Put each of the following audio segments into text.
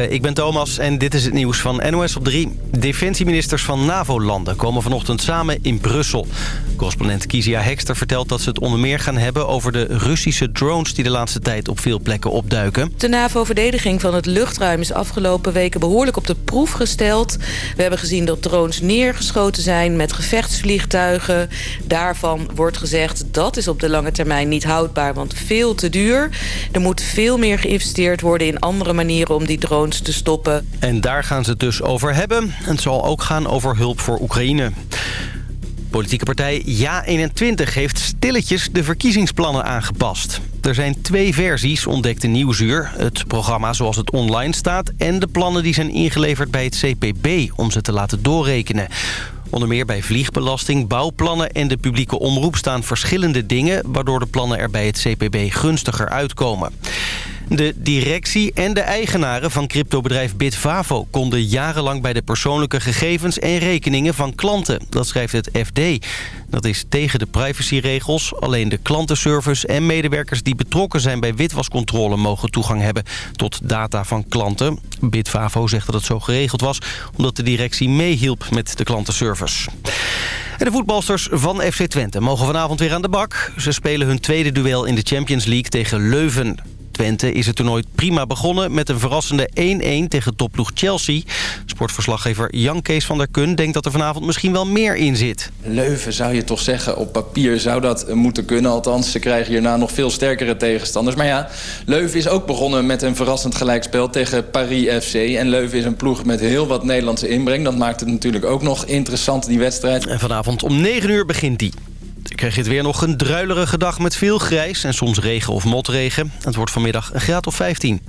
Ik ben Thomas en dit is het nieuws van NOS op 3. Defensieministers van NAVO-landen komen vanochtend samen in Brussel. Correspondent Kizia Hekster vertelt dat ze het onder meer gaan hebben... over de Russische drones die de laatste tijd op veel plekken opduiken. De NAVO-verdediging van het luchtruim is afgelopen weken behoorlijk op de proef gesteld. We hebben gezien dat drones neergeschoten zijn met gevechtsvliegtuigen. Daarvan wordt gezegd dat is op de lange termijn niet houdbaar, want veel te duur. Er moet veel meer geïnvesteerd worden in andere manieren om die drones te stoppen. En daar gaan ze het dus over hebben. Het zal ook gaan over hulp voor Oekraïne. Politieke partij Ja21 heeft stilletjes de verkiezingsplannen aangepast. Er zijn twee versies, ontdekte Nieuwsuur. Het programma zoals het online staat... en de plannen die zijn ingeleverd bij het CPB om ze te laten doorrekenen. Onder meer bij vliegbelasting, bouwplannen en de publieke omroep staan verschillende dingen... waardoor de plannen er bij het CPB gunstiger uitkomen. De directie en de eigenaren van cryptobedrijf Bitvavo... konden jarenlang bij de persoonlijke gegevens en rekeningen van klanten. Dat schrijft het FD. Dat is tegen de privacyregels. Alleen de klantenservice en medewerkers die betrokken zijn bij witwascontrole... mogen toegang hebben tot data van klanten. Bitvavo zegt dat het zo geregeld was... omdat de directie meehielp met de klantenservice. En de voetbalsters van FC Twente mogen vanavond weer aan de bak. Ze spelen hun tweede duel in de Champions League tegen Leuven. Twente is het toernooi prima begonnen met een verrassende 1-1 tegen topploeg Chelsea. Sportverslaggever Jan Kees van der Kun denkt dat er vanavond misschien wel meer in zit. Leuven zou je toch zeggen, op papier zou dat moeten kunnen. Althans, ze krijgen hierna nog veel sterkere tegenstanders. Maar ja, Leuven is ook begonnen met een verrassend gelijkspel tegen Paris FC. En Leuven is een ploeg met heel wat Nederlandse inbreng. Dat maakt het natuurlijk ook nog interessant, die wedstrijd. En vanavond om 9 uur begint die. Ik krijg je het weer nog een druilerige dag met veel grijs en soms regen of motregen. Het wordt vanmiddag een graad of 15.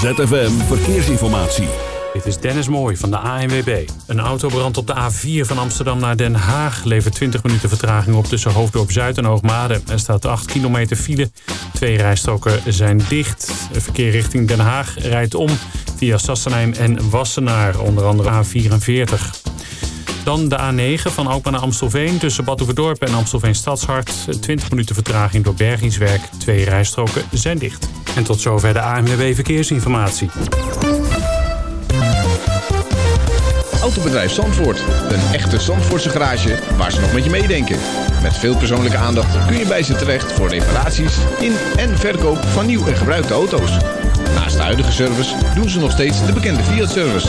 ZFM Verkeersinformatie. Dit is Dennis Mooij van de ANWB. Een autobrand op de A4 van Amsterdam naar Den Haag... levert 20 minuten vertraging op tussen Hoofddorp Zuid en Hoogmade. Er staat 8 kilometer file. Twee rijstroken zijn dicht. Het verkeer richting Den Haag rijdt om via Sassenheim en Wassenaar. Onder andere A44. Dan de A9 van Alkmaar naar Amstelveen tussen Badhoevedorp en Amstelveen Stadshart. 20 minuten vertraging door bergingswerk. Twee rijstroken zijn dicht. En tot zover de ANWB Verkeersinformatie. Autobedrijf Zandvoort. Een echte Zandvoortse garage waar ze nog met je meedenken. Met veel persoonlijke aandacht kun je bij ze terecht voor reparaties in en verkoop van nieuw en gebruikte auto's. Naast de huidige service doen ze nog steeds de bekende Fiat-service.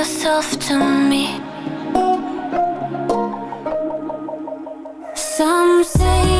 yourself to me. Some say.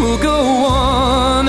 will go on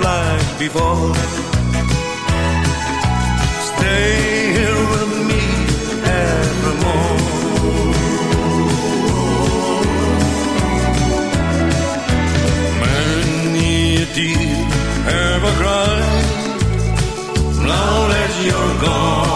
like before. Stay here with me evermore. Many a dear ever cry, now that you're gone.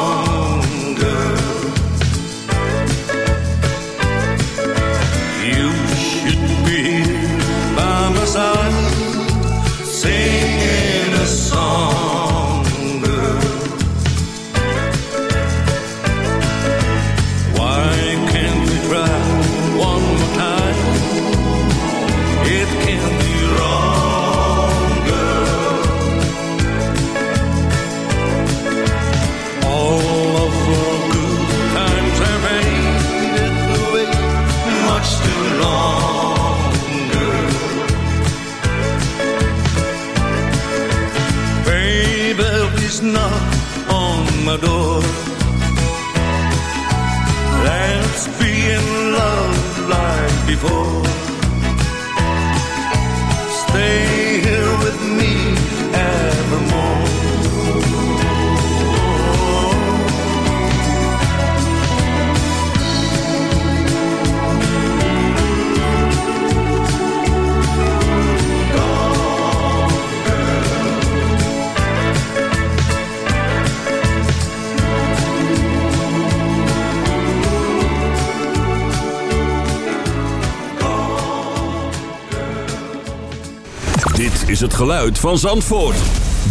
geluid van Zandvoort.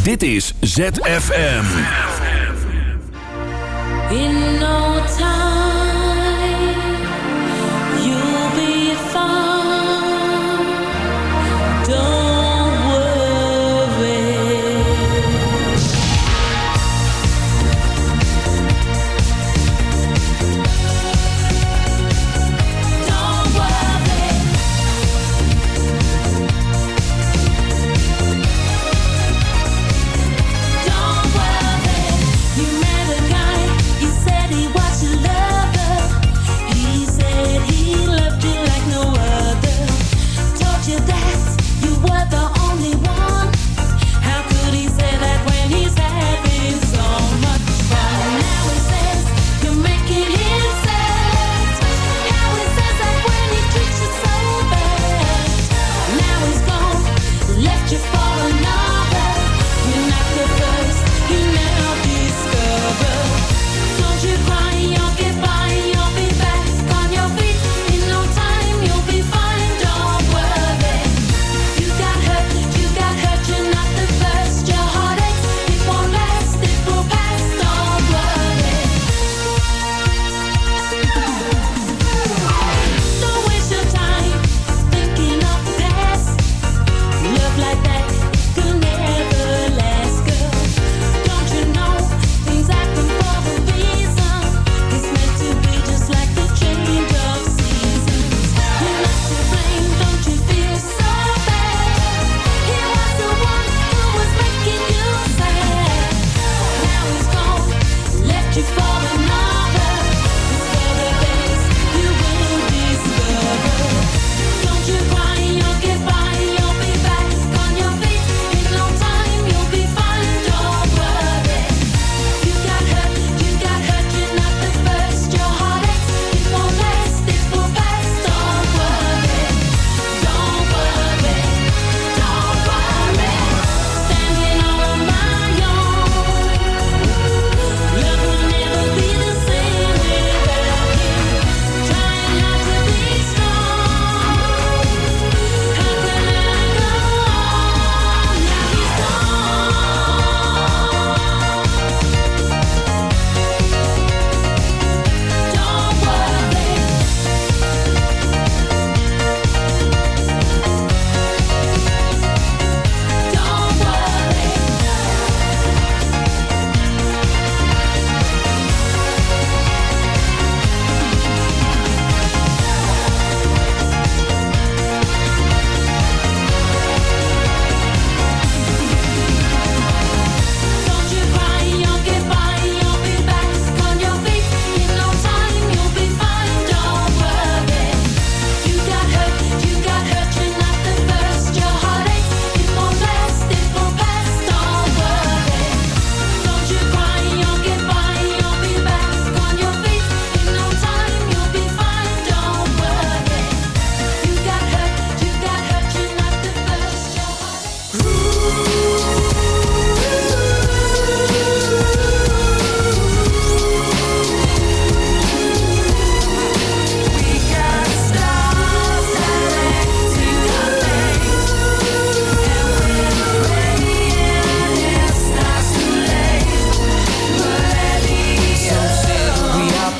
Dit is ZFM. In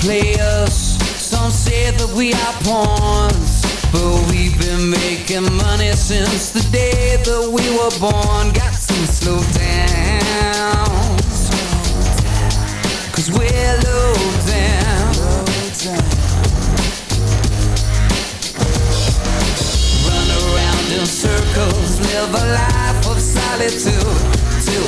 players. Some say that we are pawns But we've been making money since the day that we were born. Got some slow down Cause we're low down. Run around in circles Live a life of solitude.